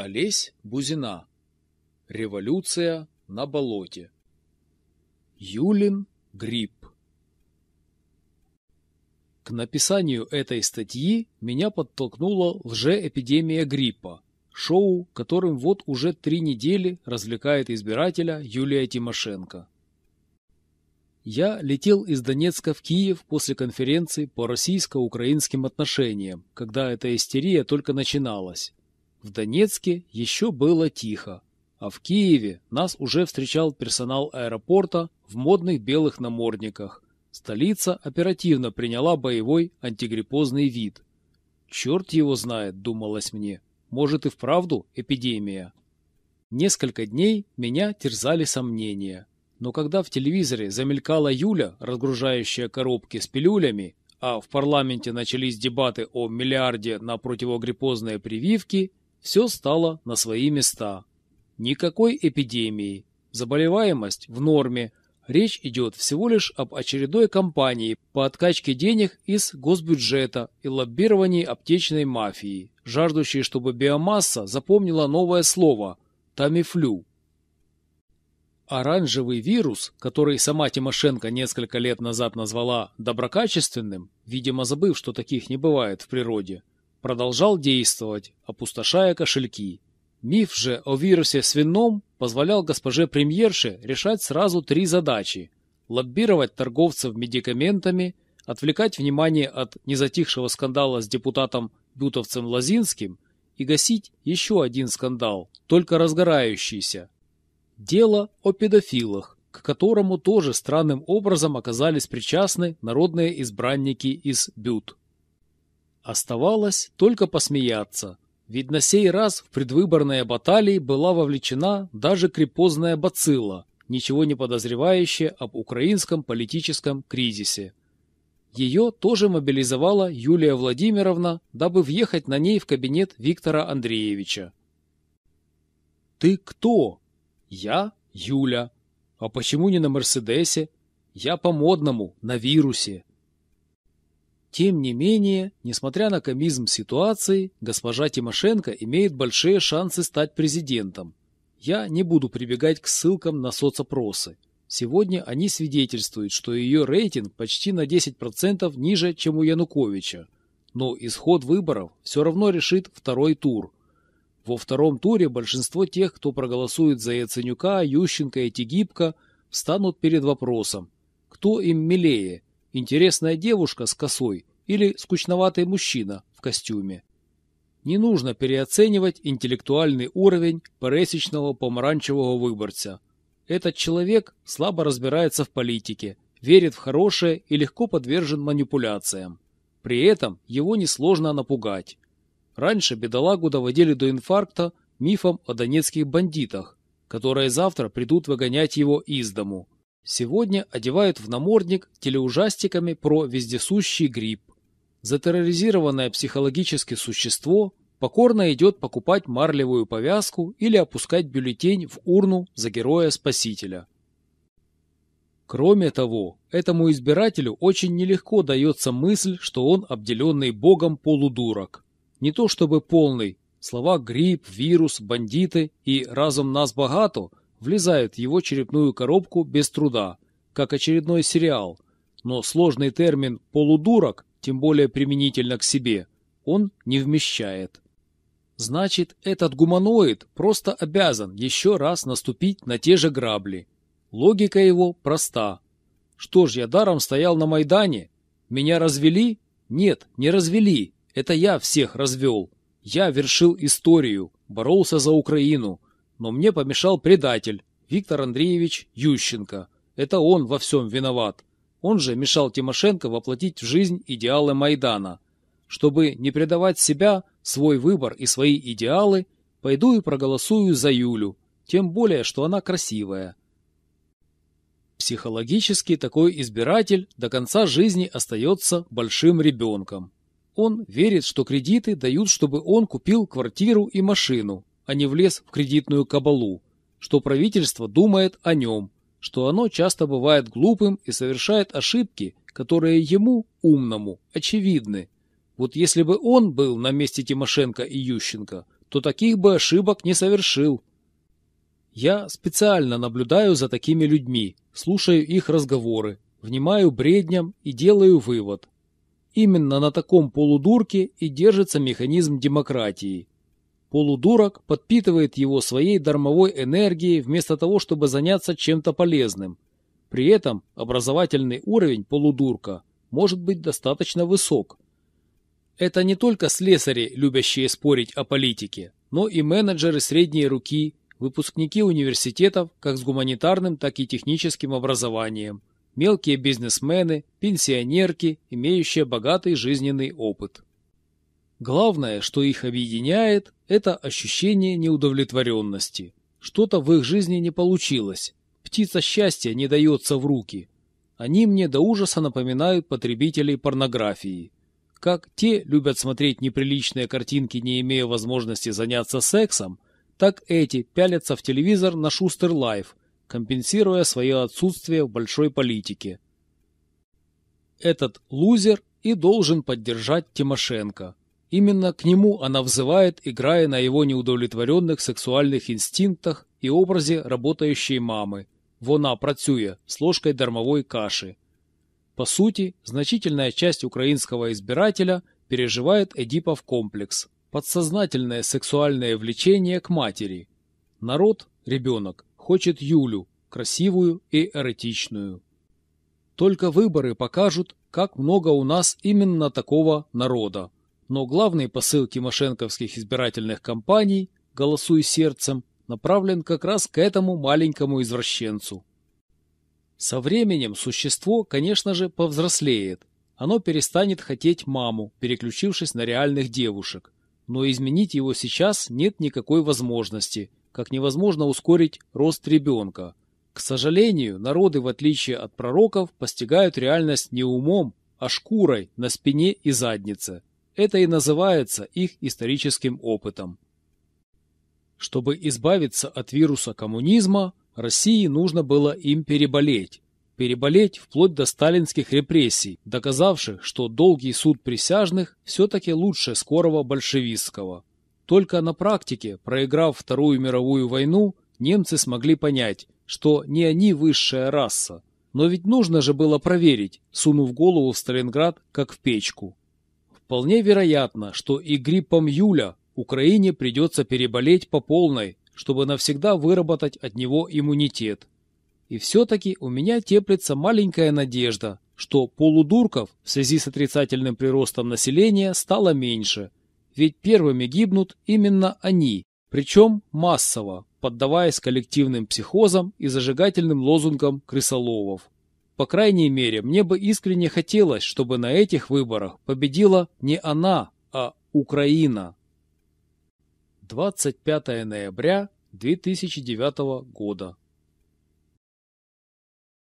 Олесь Бузина. Революция на болоте. Юлин грипп. К написанию этой статьи меня подтолкнула лжеэпидемия гриппа, шоу, которым вот уже три недели развлекает избирателя Юлия Тимошенко. Я летел из Донецка в Киев после конференции по российско-украинским отношениям, когда эта истерия только начиналась. В Донецке еще было тихо, а в Киеве нас уже встречал персонал аэропорта в модных белых намордниках. Столица оперативно приняла боевой антигриппозный вид. Черт его знает, думалось мне, может и вправду эпидемия. Несколько дней меня терзали сомнения. Но когда в телевизоре замелькала Юля, разгружающая коробки с пилюлями, а в парламенте начались дебаты о миллиарде на противогриппозные прививки, все стало на свои места. Никакой эпидемии. Заболеваемость в норме. Речь идет всего лишь об очередной кампании по откачке денег из госбюджета и лоббировании аптечной мафии, жаждущей, чтобы биомасса запомнила новое слово – тамифлю. Оранжевый вирус, который сама Тимошенко несколько лет назад назвала доброкачественным, видимо забыв, что таких не бывает в природе, продолжал действовать, опустошая кошельки. Миф же о вирусе свином позволял госпоже премьерше решать сразу три задачи – лоббировать торговцев медикаментами, отвлекать внимание от незатихшего скандала с депутатом Бютовцем Лазинским и гасить еще один скандал, только разгорающийся. Дело о педофилах, к которому тоже странным образом оказались причастны народные избранники из Бют. Оставалось только посмеяться, ведь на сей раз в предвыборные баталии была вовлечена даже крепозная бацилла, ничего не подозревающая об украинском политическом кризисе. Ее тоже мобилизовала Юлия Владимировна, дабы въехать на ней в кабинет Виктора Андреевича. «Ты кто?» «Я Юля. А почему не на Мерседесе? Я по-модному, на вирусе». Тем не менее, несмотря на комизм ситуации, госпожа Тимошенко имеет большие шансы стать президентом. Я не буду прибегать к ссылкам на соцопросы. Сегодня они свидетельствуют, что ее рейтинг почти на 10% ниже, чем у Януковича. Но исход выборов все равно решит второй тур. Во втором туре большинство тех, кто проголосует за Яценюка, Ющенко и Тегибко, встанут перед вопросом, кто им милее – интересная девушка с косой или скучноватый мужчина в костюме. Не нужно переоценивать интеллектуальный уровень пересечного помаранчевого выборца. Этот человек слабо разбирается в политике, верит в хорошее и легко подвержен манипуляциям. При этом его несложно напугать. Раньше бедолагу доводили до инфаркта мифом о донецких бандитах, которые завтра придут выгонять его из дому. Сегодня одевают в намордник телеужастиками про вездесущий грипп. Затерроризированное психологически существо покорно идет покупать марлевую повязку или опускать бюллетень в урну за героя-спасителя. Кроме того, этому избирателю очень нелегко дается мысль, что он обделенный богом полудурок. Не то чтобы полный, слова «грипп», «вирус», «бандиты» и «разум нас богато» влезают в его черепную коробку без труда, как очередной сериал, но сложный термин «полудурок», тем более применительно к себе, он не вмещает. Значит, этот гуманоид просто обязан еще раз наступить на те же грабли. Логика его проста. Что ж, я даром стоял на Майдане? Меня развели? Нет, не развели. Это я всех развел. Я вершил историю, боролся за Украину, но мне помешал предатель, Виктор Андреевич Ющенко. Это он во всем виноват. Он же мешал Тимошенко воплотить в жизнь идеалы Майдана. Чтобы не предавать себя, свой выбор и свои идеалы, пойду и проголосую за Юлю, тем более, что она красивая. Психологически такой избиратель до конца жизни остается большим ребенком. Он верит, что кредиты дают, чтобы он купил квартиру и машину, а не влез в кредитную кабалу, что правительство думает о нем, что оно часто бывает глупым и совершает ошибки, которые ему, умному, очевидны. Вот если бы он был на месте Тимошенко и Ющенко, то таких бы ошибок не совершил. Я специально наблюдаю за такими людьми, слушаю их разговоры, внимаю бредням и делаю вывод. Именно на таком полудурке и держится механизм демократии. Полудурок подпитывает его своей дармовой энергией вместо того, чтобы заняться чем-то полезным. При этом образовательный уровень полудурка может быть достаточно высок. Это не только слесари, любящие спорить о политике, но и менеджеры средней руки, выпускники университетов как с гуманитарным, так и техническим образованием, мелкие бизнесмены, пенсионерки, имеющие богатый жизненный опыт. Главное, что их объединяет, это ощущение неудовлетворенности. Что-то в их жизни не получилось. Птица счастья не дается в руки. Они мне до ужаса напоминают потребителей порнографии. Как те любят смотреть неприличные картинки, не имея возможности заняться сексом, так эти пялятся в телевизор на Шустер Live, компенсируя свое отсутствие в большой политике. Этот лузер и должен поддержать Тимошенко. Именно к нему она взывает, играя на его неудовлетворенных сексуальных инстинктах и образе работающей мамы. Вона працює с ложкой дармовой каши. По сути, значительная часть украинского избирателя переживает Эдипов комплекс, подсознательное сексуальное влечение к матери. Народ, ребенок, хочет Юлю, красивую и эротичную. Только выборы покажут, как много у нас именно такого народа. Но главный посыл тимошенковских избирательных кампаний «Голосуй сердцем» направлен как раз к этому маленькому извращенцу. Со временем существо, конечно же, повзрослеет. Оно перестанет хотеть маму, переключившись на реальных девушек. Но изменить его сейчас нет никакой возможности, как невозможно ускорить рост ребенка. К сожалению, народы, в отличие от пророков, постигают реальность не умом, а шкурой на спине и заднице. Это и называется их историческим опытом. Чтобы избавиться от вируса коммунизма, России нужно было им переболеть. Переболеть вплоть до сталинских репрессий, доказавших, что долгий суд присяжных все-таки лучше скорого большевистского. Только на практике, проиграв Вторую мировую войну, немцы смогли понять, что не они высшая раса. Но ведь нужно же было проверить, сунув голову в Сталинград, как в печку. Вполне вероятно, что и гриппом Юля Украине придется переболеть по полной, чтобы навсегда выработать от него иммунитет. И все-таки у меня теплится маленькая надежда, что полудурков в связи с отрицательным приростом населения стало меньше, ведь первыми гибнут именно они, причем массово, поддаваясь коллективным психозам и зажигательным лозунгам крысоловов. По крайней мере, мне бы искренне хотелось, чтобы на этих выборах победила не она, а Украина. 25 ноября 2009 года.